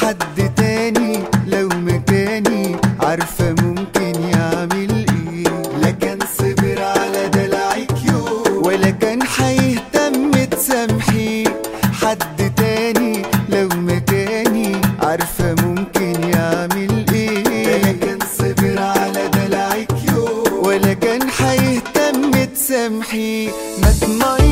حد تاني لو مكاني عارفة ممكن يعمل إيه. لا كان صبر على دلعك يوم ولا كان حيهتم تسامحي. حد تاني لو مكاني عارفة ممكن يعمل إيه. لا كان صبر على دلعك يوم ولا كان حيهتم تسامحي. ما تمر